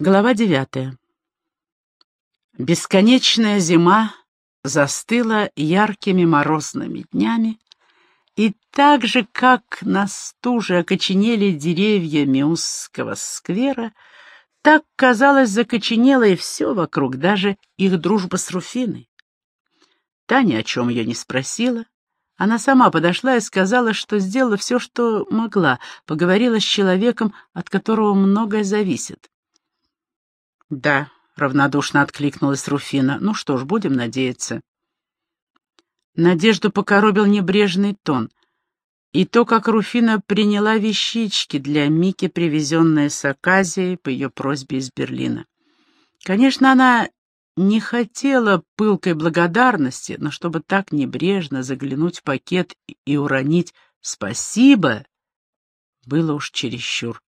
Глава девятая. Бесконечная зима застыла яркими морозными днями, и так же, как на стуже окоченели деревья Миусского сквера, так, казалось, закоченело и все вокруг, даже их дружба с Руфиной. Таня о чем ее не спросила. Она сама подошла и сказала, что сделала все, что могла, поговорила с человеком, от которого многое зависит. «Да», — равнодушно откликнулась Руфина. «Ну что ж, будем надеяться». Надежду покоробил небрежный тон. И то, как Руфина приняла вещички для Мики, привезенные с Аказией по ее просьбе из Берлина. Конечно, она не хотела пылкой благодарности, но чтобы так небрежно заглянуть в пакет и уронить «спасибо», было уж чересчур.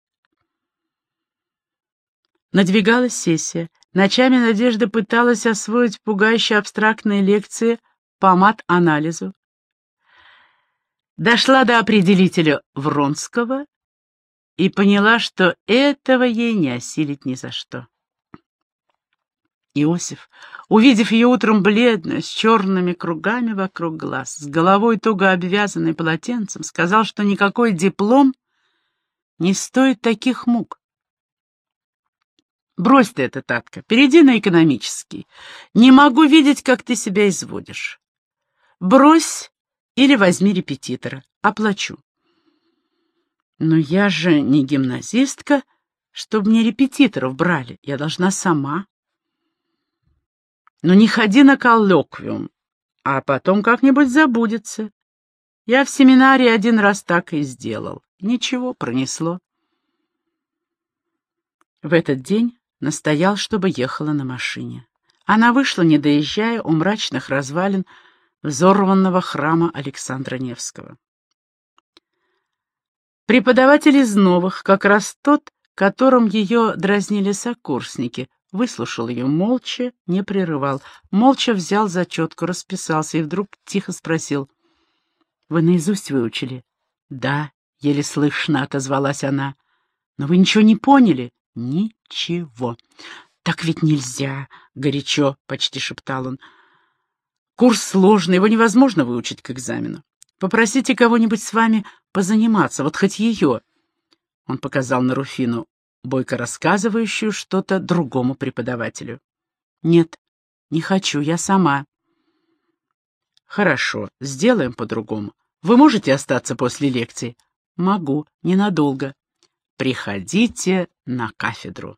Надвигалась сессия. Ночами Надежда пыталась освоить пугающе абстрактные лекции по мат-анализу. Дошла до определителя Вронского и поняла, что этого ей не осилить ни за что. Иосиф, увидев ее утром бледно, с черными кругами вокруг глаз, с головой туго обвязанной полотенцем, сказал, что никакой диплом не стоит таких мук. Брось ты это, Татка, перейди на экономический. Не могу видеть, как ты себя изводишь. Брось или возьми репетитора. Оплачу. Но я же не гимназистка, чтобы мне репетиторов брали. Я должна сама. Но не ходи на коллоквиум, а потом как-нибудь забудется. Я в семинарии один раз так и сделал. Ничего, пронесло. В этот день Настоял, чтобы ехала на машине. Она вышла, не доезжая, у мрачных развалин взорванного храма Александра Невского. Преподаватель из новых, как раз тот, которым ее дразнили сокурсники, выслушал ее молча, не прерывал, молча взял зачетку, расписался и вдруг тихо спросил. «Вы наизусть выучили?» «Да», — еле слышно отозвалась она. «Но вы ничего не поняли?» Ничего. Так ведь нельзя, горячо, почти шептал он. Курс сложный, его невозможно выучить к экзамену. Попросите кого-нибудь с вами позаниматься, вот хоть ее. Он показал на Руфину, бойко рассказывающую что-то другому преподавателю. Нет, не хочу, я сама. Хорошо, сделаем по-другому. Вы можете остаться после лекции? Могу, ненадолго. Приходите на кафедру.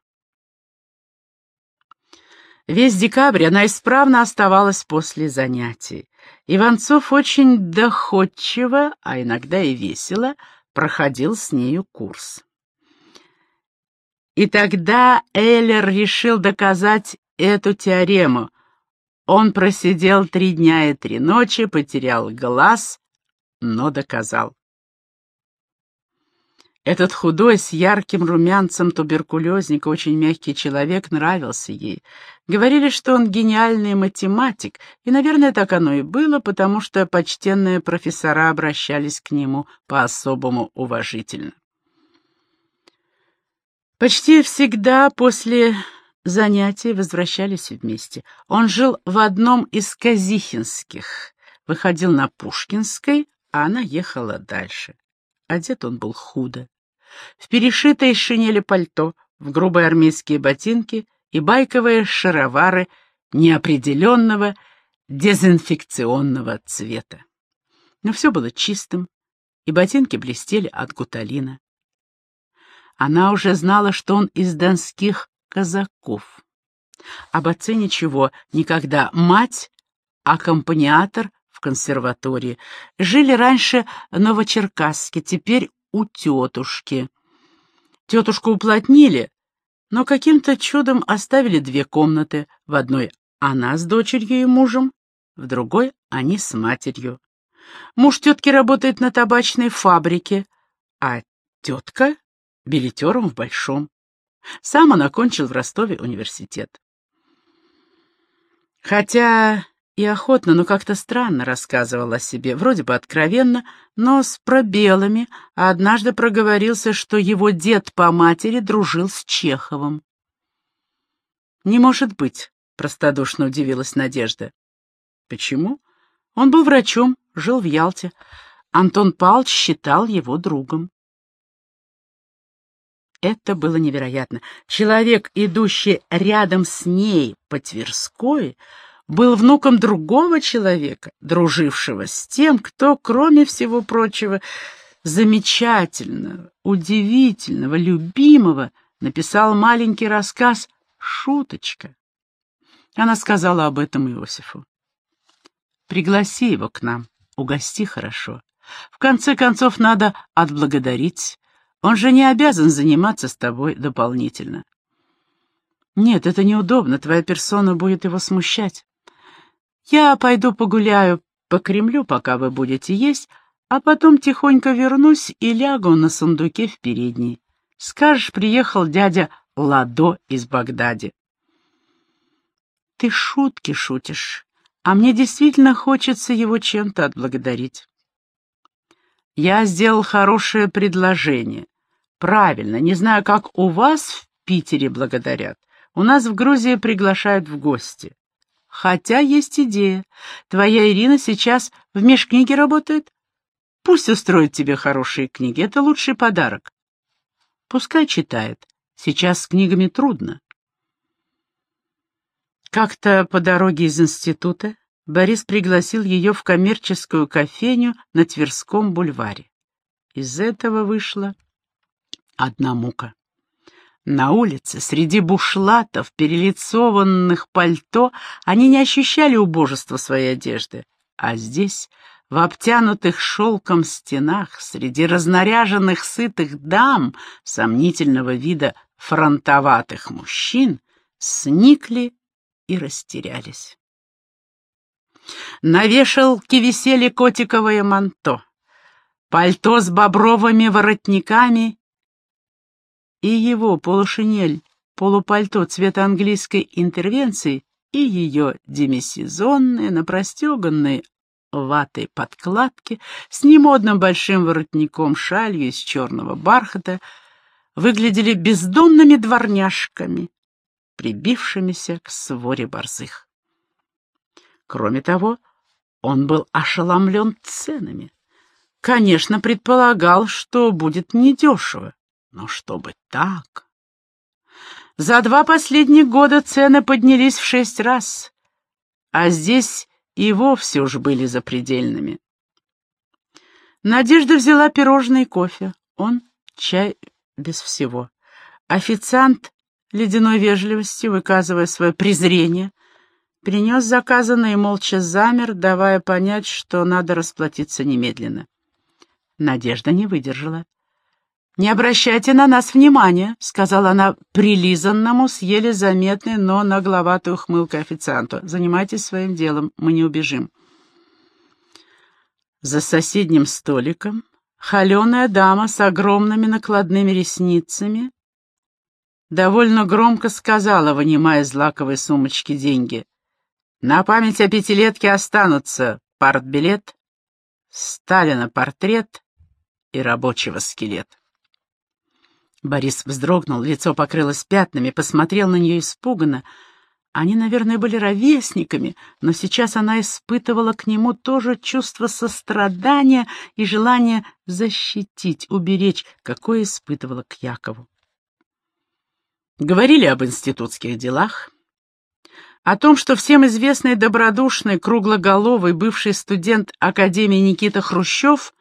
Весь декабрь она исправно оставалась после занятий. Иванцов очень доходчиво, а иногда и весело, проходил с нею курс. И тогда Эйлер решил доказать эту теорему. Он просидел три дня и три ночи, потерял глаз, но доказал. Этот худой, с ярким румянцем туберкулезник, очень мягкий человек, нравился ей. Говорили, что он гениальный математик, и, наверное, так оно и было, потому что почтенные профессора обращались к нему по-особому уважительно. Почти всегда после занятий возвращались вместе. Он жил в одном из Казихинских, выходил на Пушкинской, а она ехала дальше. Одет он был худо в перешитое из шинели пальто, в грубые армейские ботинки и байковые шаровары неопределенного дезинфекционного цвета. Но все было чистым, и ботинки блестели от гуталина. Она уже знала, что он из донских казаков. Об отце ничего, никогда. Мать — аккомпаниатор в консерватории. Жили раньше Новочеркасске, теперь у тетушки. Тетушку уплотнили, но каким-то чудом оставили две комнаты. В одной она с дочерью и мужем, в другой они с матерью. Муж тетки работает на табачной фабрике, а тетка — билетером в Большом. Сам он окончил в Ростове университет. Хотя и охотно, но как-то странно рассказывал о себе, вроде бы откровенно, но с пробелами, а однажды проговорился, что его дед по матери дружил с Чеховым. «Не может быть», — простодушно удивилась Надежда. «Почему? Он был врачом, жил в Ялте. Антон Павлович считал его другом». Это было невероятно. Человек, идущий рядом с ней по Тверской, был внуком другого человека, дружившего с тем, кто, кроме всего прочего, замечательного, удивительного, любимого, написал маленький рассказ «Шуточка». Она сказала об этом Иосифу. «Пригласи его к нам, угости хорошо. В конце концов, надо отблагодарить. Он же не обязан заниматься с тобой дополнительно». «Нет, это неудобно, твоя персона будет его смущать. Я пойду погуляю по Кремлю, пока вы будете есть, а потом тихонько вернусь и лягу на сундуке в передней. Скажешь, приехал дядя Ладо из Багдади. Ты шутки шутишь, а мне действительно хочется его чем-то отблагодарить. Я сделал хорошее предложение. Правильно, не знаю, как у вас в Питере благодарят. У нас в Грузии приглашают в гости. Хотя есть идея. Твоя Ирина сейчас в межкниге работает. Пусть устроит тебе хорошие книги, это лучший подарок. Пускай читает. Сейчас с книгами трудно. Как-то по дороге из института Борис пригласил ее в коммерческую кофейню на Тверском бульваре. Из этого вышла одна мука. На улице, среди бушлатов, перелицованных пальто, они не ощущали убожества своей одежды, а здесь, в обтянутых шелком стенах, среди разнаряженных сытых дам сомнительного вида фронтоватых мужчин сникли и растерялись. На вешалке висели котиковое манто, пальто с бобровыми воротниками и его полушинель, полупальто цвета английской интервенции и ее демисезонные, напростеганные ватой подкладки с немодным большим воротником шалью из черного бархата — выглядели бездомными дворняжками, прибившимися к своре борзых. Кроме того, он был ошеломлен ценами. Конечно, предполагал, что будет недешево, но чтобы так... За два последних года цены поднялись в шесть раз, а здесь и вовсе уж были запредельными. Надежда взяла пирожные и кофе, он — чай без всего. Официант, ледяной вежливостью, выказывая свое презрение, принес заказанное и молча замер, давая понять, что надо расплатиться немедленно. Надежда не выдержала. «Не обращайте на нас внимания», — сказала она прилизанному с еле заметной, но нагловатой ухмылкой официанту. «Занимайтесь своим делом, мы не убежим». За соседним столиком Холеная дама с огромными накладными ресницами довольно громко сказала, вынимая из лаковой сумочки деньги. «На память о пятилетке останутся партбилет, Сталина портрет и рабочего скелет». Борис вздрогнул, лицо покрылось пятнами, посмотрел на нее испуганно, они, наверное, были ровесниками, но сейчас она испытывала к нему тоже чувство сострадания и желание защитить, уберечь, какое испытывала к Якову. Говорили об институтских делах, о том, что всем известный добродушный, круглоголовый бывший студент Академии Никита Хрущев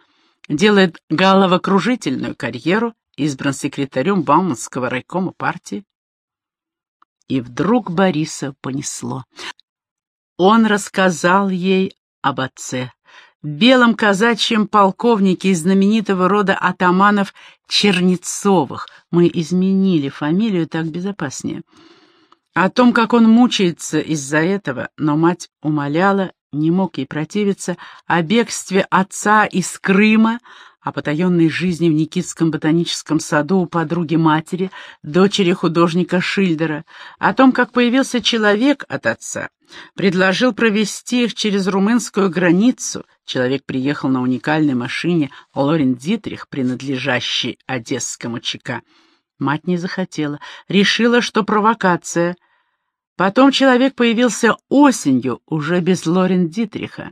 делает головокружительную карьеру, избран секретарем Бауманского райкома партии. И вдруг Бориса понесло. Он рассказал ей об отце, белом казачьем полковнике из знаменитого рода атаманов Чернецовых. Мы изменили фамилию, так безопаснее. О том, как он мучается из-за этого, но мать умоляла, не мог ей противиться, о бегстве отца из Крыма, о потаенной жизни в Никитском ботаническом саду у подруги матери, дочери художника Шильдера, о том, как появился человек от отца, предложил провести их через румынскую границу. Человек приехал на уникальной машине Лорен Дитрих, принадлежащей одесскому ЧК. Мать не захотела, решила, что провокация. Потом человек появился осенью, уже без Лорен Дитриха.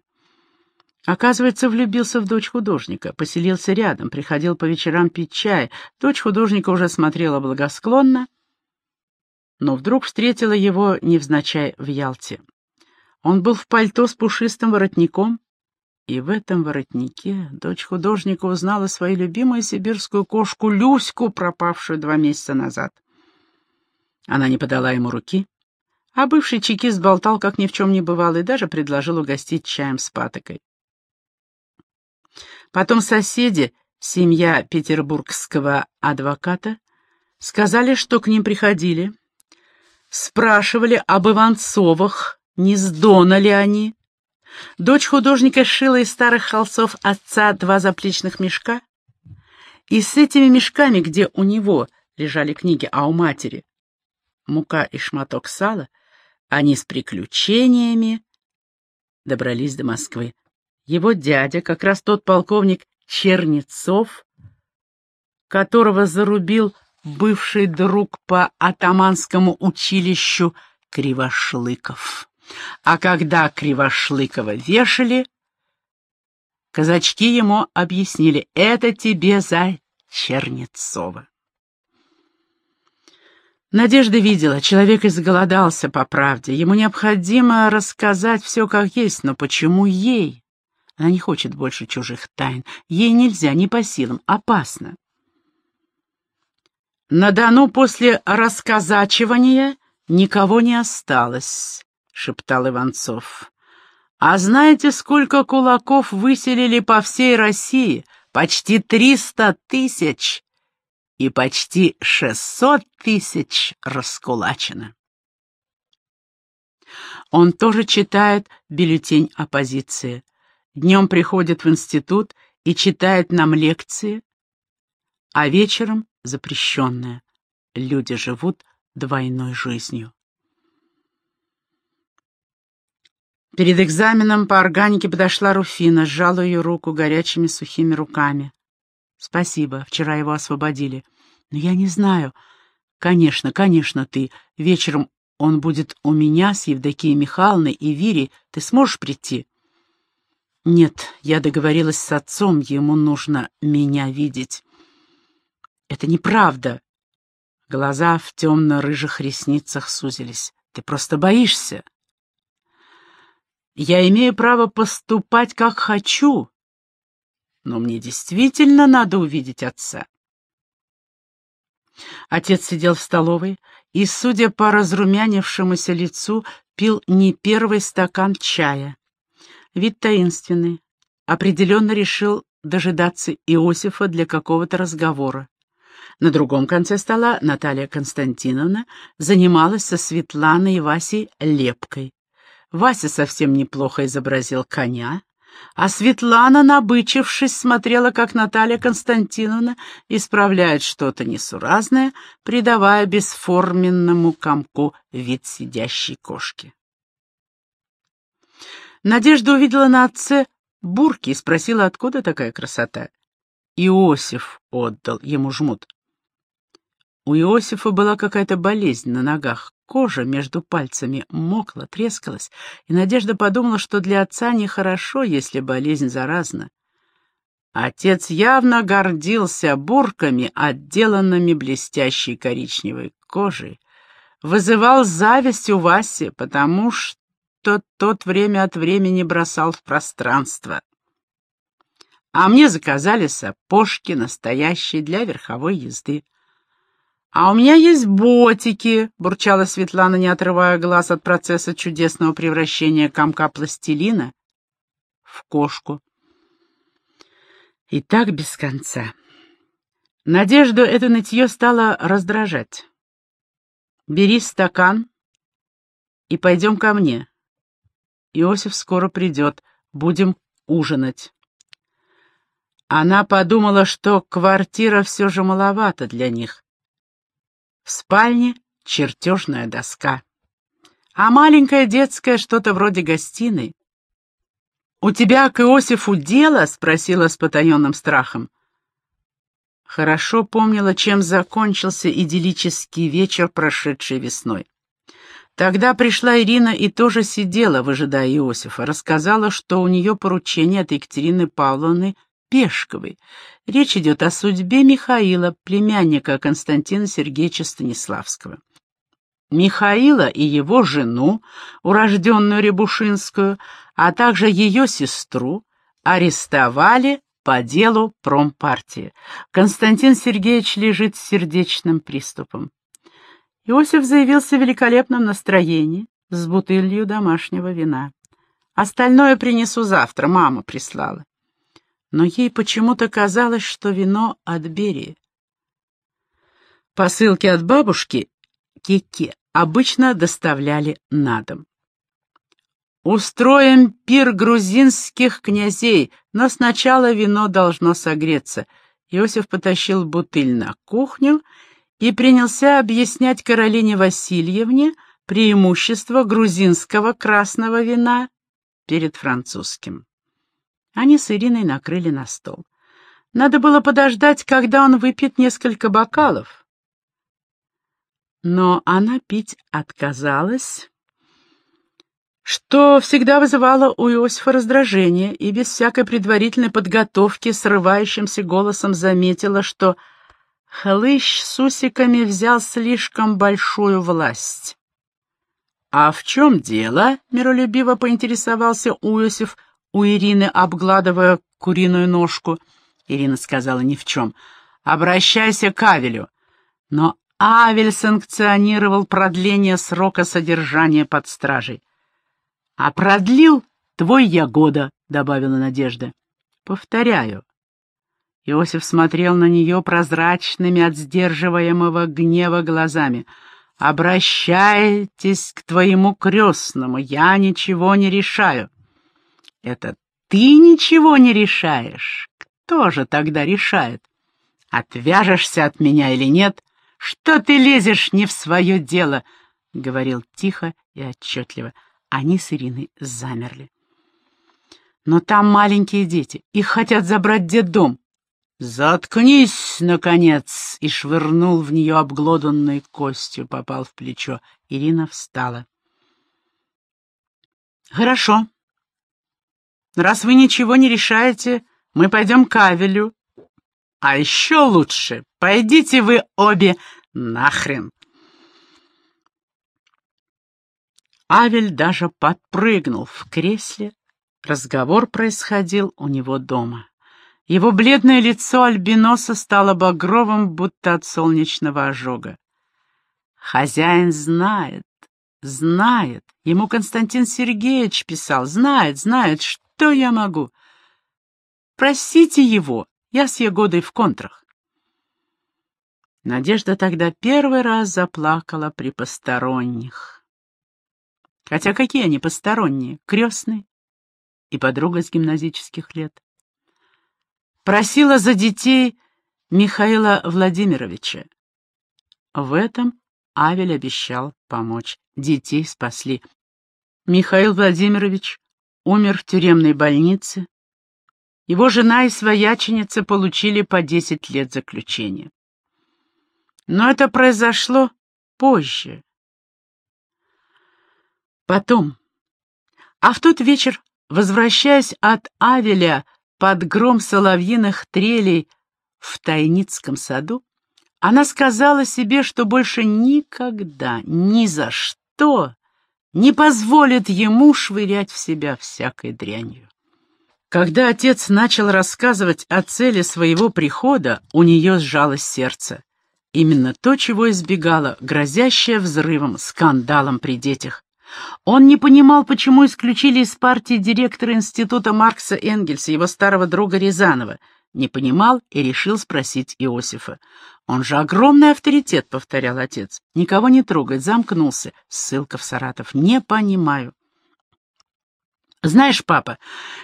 Оказывается, влюбился в дочь художника, поселился рядом, приходил по вечерам пить чай. Дочь художника уже смотрела благосклонно, но вдруг встретила его невзначай в Ялте. Он был в пальто с пушистым воротником, и в этом воротнике дочь художника узнала свою любимую сибирскую кошку Люську, пропавшую два месяца назад. Она не подала ему руки, а бывший чекист болтал, как ни в чем не бывало, и даже предложил угостить чаем с патокой. Потом соседи, семья петербургского адвоката, сказали, что к ним приходили, спрашивали об Иванцовых, не с Дона ли они. Дочь художника шила из старых холстов отца два заплечных мешка, и с этими мешками, где у него лежали книги, а у матери мука и шматок сала, они с приключениями добрались до Москвы. Его дядя, как раз тот полковник Чернецов, которого зарубил бывший друг по атаманскому училищу Кривошлыков. А когда Кривошлыкова вешали, казачки ему объяснили, это тебе за Чернецова. Надежда видела, человек изголодался по правде. Ему необходимо рассказать все как есть, но почему ей? Она не хочет больше чужих тайн. Ей нельзя, не по силам, опасно. На Дону после рассказачивания никого не осталось, — шептал Иванцов. А знаете, сколько кулаков выселили по всей России? Почти триста тысяч, и почти шестьсот тысяч раскулачено. Он тоже читает бюллетень оппозиции. Днем приходит в институт и читает нам лекции, а вечером запрещенное. Люди живут двойной жизнью. Перед экзаменом по органике подошла Руфина, сжала ее руку горячими сухими руками. «Спасибо, вчера его освободили. Но я не знаю. Конечно, конечно, ты. Вечером он будет у меня с Евдокией Михайловной и Вирей. Ты сможешь прийти?» Нет, я договорилась с отцом, ему нужно меня видеть. Это неправда. Глаза в темно-рыжих ресницах сузились. Ты просто боишься. Я имею право поступать, как хочу, но мне действительно надо увидеть отца. Отец сидел в столовой и, судя по разрумянившемуся лицу, пил не первый стакан чая. Вид таинственный. Определенно решил дожидаться Иосифа для какого-то разговора. На другом конце стола Наталья Константиновна занималась со Светланой и Васей лепкой. Вася совсем неплохо изобразил коня, а Светлана, набычившись, смотрела, как Наталья Константиновна исправляет что-то несуразное, придавая бесформенному комку вид сидящей кошки. Надежда увидела на отце бурки и спросила, откуда такая красота. Иосиф отдал ему жмут. У Иосифа была какая-то болезнь на ногах. Кожа между пальцами мокла, трескалась, и Надежда подумала, что для отца нехорошо, если болезнь заразна. Отец явно гордился бурками, отделанными блестящей коричневой кожей, вызывал зависть у Васи, потому что что тот время от времени бросал в пространство. А мне заказали сапожки, настоящие для верховой езды. «А у меня есть ботики», — бурчала Светлана, не отрывая глаз от процесса чудесного превращения комка пластилина в кошку. И так без конца. Надежду это нытье стало раздражать. «Бери стакан и пойдем ко мне», Иосиф скоро придет. Будем ужинать. Она подумала, что квартира все же маловато для них. В спальне чертежная доска, а маленькая детская что-то вроде гостиной. «У тебя к Иосифу дело?» — спросила с потаенным страхом. Хорошо помнила, чем закончился идиллический вечер, прошедший весной. Тогда пришла Ирина и тоже сидела, выжидая Иосифа. Рассказала, что у нее поручение от Екатерины Павловны Пешковой. Речь идет о судьбе Михаила, племянника Константина Сергеевича Станиславского. Михаила и его жену, урожденную Рябушинскую, а также ее сестру, арестовали по делу промпартии. Константин Сергеевич лежит с сердечным приступом. Иосиф заявился в великолепном настроении с бутылью домашнего вина. Остальное принесу завтра, мама прислала. Но ей почему-то казалось, что вино от Берии. Посылки от бабушки Кеке обычно доставляли на дом. «Устроим пир грузинских князей, но сначала вино должно согреться». Иосиф потащил бутыль на кухню и принялся объяснять Каролине Васильевне преимущество грузинского красного вина перед французским. Они с Ириной накрыли на стол. Надо было подождать, когда он выпьет несколько бокалов. Но она пить отказалась что всегда вызывало у Иосифа раздражение, и без всякой предварительной подготовки срывающимся голосом заметила, что хлыщ с усиками взял слишком большую власть. «А в чем дело?» — миролюбиво поинтересовался Иосиф у Ирины, обгладывая куриную ножку. Ирина сказала «ни в чем». «Обращайся к Авелю». Но Авель санкционировал продление срока содержания под стражей. «А продлил твой Ягода», — добавила Надежда. «Повторяю». Иосиф смотрел на нее прозрачными от сдерживаемого гнева глазами. «Обращайтесь к твоему крестному, я ничего не решаю». «Это ты ничего не решаешь? Кто же тогда решает? Отвяжешься от меня или нет? Что ты лезешь не в свое дело?» — говорил тихо и отчетливо. Они с Ириной замерли. Но там маленькие дети, их хотят забрать в детдом. «Заткнись, наконец!» и швырнул в нее обглоданной костью, попал в плечо. Ирина встала. «Хорошо. Раз вы ничего не решаете, мы пойдем к Авелю. А еще лучше, пойдите вы обе нахрен!» Авель даже подпрыгнул в кресле. Разговор происходил у него дома. Его бледное лицо альбиноса стало багровым, будто от солнечного ожога. Хозяин знает, знает. Ему Константин Сергеевич писал. Знает, знает, что я могу. Просите его, я с Егодой в контрах. Надежда тогда первый раз заплакала при посторонних. Хотя какие они посторонние, крестные и подруга с гимназических лет. Просила за детей Михаила Владимировича. В этом Авель обещал помочь. Детей спасли. Михаил Владимирович умер в тюремной больнице. Его жена и свояченица получили по 10 лет заключения. Но это произошло позже, Потом. А в тот вечер, возвращаясь от Авеля под гром соловьиных трелей в Тайницком саду, она сказала себе, что больше никогда, ни за что не позволит ему швырять в себя всякой дрянью. Когда отец начал рассказывать о цели своего прихода, у нее сжалось сердце. Именно то, чего избегала, грозящая взрывом, скандалом при детях. Он не понимал, почему исключили из партии директора института Маркса Энгельса, его старого друга Рязанова. Не понимал и решил спросить Иосифа. «Он же огромный авторитет», — повторял отец. «Никого не трогает, замкнулся. Ссылка в Саратов. Не понимаю». «Знаешь, папа,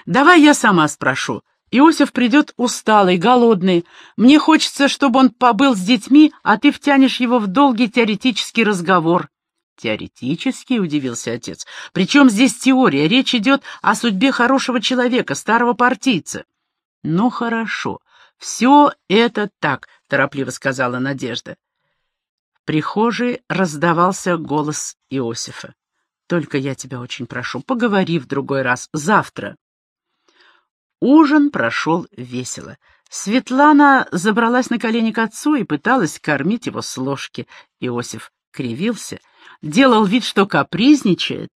давай я сама спрошу. Иосиф придет усталый, голодный. Мне хочется, чтобы он побыл с детьми, а ты втянешь его в долгий теоретический разговор. Теоретически, удивился отец. Причем здесь теория? Речь идет о судьбе хорошего человека, старого партийца. Ну хорошо, все это так, торопливо сказала Надежда. В прихожей раздавался голос Иосифа. «Только я тебя очень прошу, поговори в другой раз, завтра». Ужин прошел весело. Светлана забралась на колени к отцу и пыталась кормить его с ложки. Иосиф кривился, делал вид, что капризничает.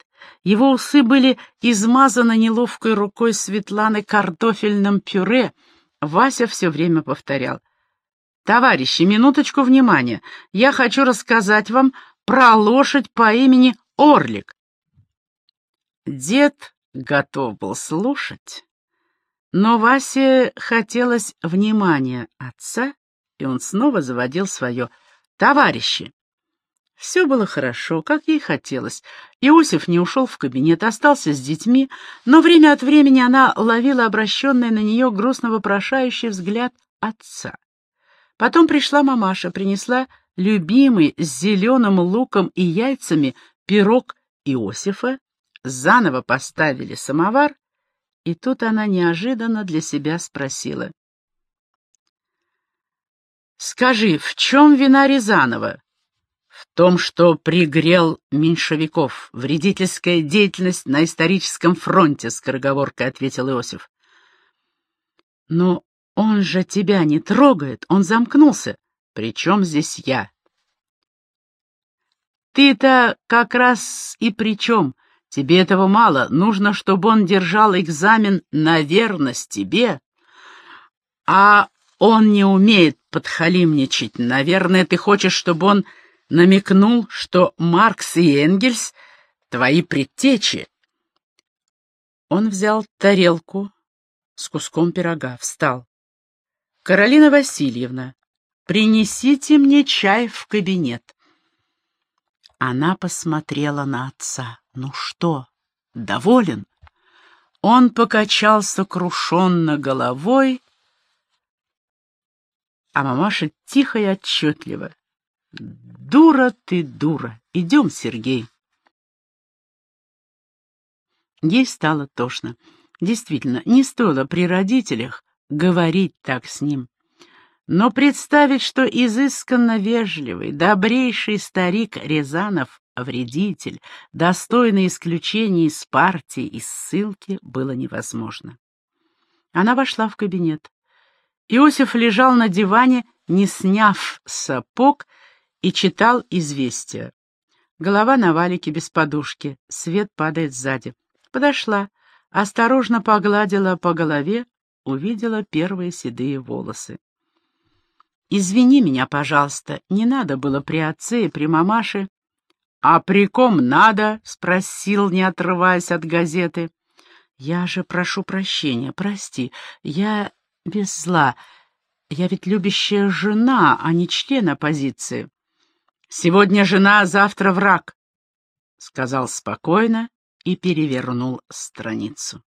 Его усы были измазаны неловкой рукой Светланы картофельным пюре. Вася все время повторял. «Товарищи, минуточку внимания. Я хочу рассказать вам про лошадь по имени Орлик». Дед готов был слушать, но Васе хотелось внимания отца, и он снова заводил свое «товарищи». Все было хорошо, как ей хотелось. Иосиф не ушел в кабинет, остался с детьми, но время от времени она ловила обращенный на нее грустно вопрошающий взгляд отца. Потом пришла мамаша, принесла любимый с зеленым луком и яйцами пирог Иосифа, заново поставили самовар, и тут она неожиданно для себя спросила. «Скажи, в чем вина Рязанова?» «В том, что пригрел меньшевиков, вредительская деятельность на историческом фронте», — скороговоркой ответил Иосиф. «Но он же тебя не трогает, он замкнулся. Причем здесь я?» «Ты-то как раз и при чем?» Тебе этого мало, нужно, чтобы он держал экзамен на верность тебе. А он не умеет подхалимничать. Наверное, ты хочешь, чтобы он намекнул, что Маркс и Энгельс — твои предтечи. Он взял тарелку с куском пирога, встал. «Каролина Васильевна, принесите мне чай в кабинет». Она посмотрела на отца. Ну что, доволен? Он покачал сокрушенно головой, а мамаша тихо и отчетливо. «Дура ты, дура! Идем, Сергей!» Ей стало тошно. Действительно, не стоило при родителях говорить так с ним. Но представить, что изысканно вежливый, добрейший старик Рязанов вредитель, достойный исключения из партии и ссылки, было невозможно. Она вошла в кабинет. Иосиф лежал на диване, не сняв сапог, и читал известия. Голова на валике без подушки, свет падает сзади. Подошла, осторожно погладила по голове, увидела первые седые волосы. «Извини меня, пожалуйста, не надо было при отце и при мамаше «А при ком надо?» — спросил, не отрываясь от газеты. «Я же прошу прощения, прости, я без зла. Я ведь любящая жена, а не член оппозиции». «Сегодня жена, а завтра враг», — сказал спокойно и перевернул страницу.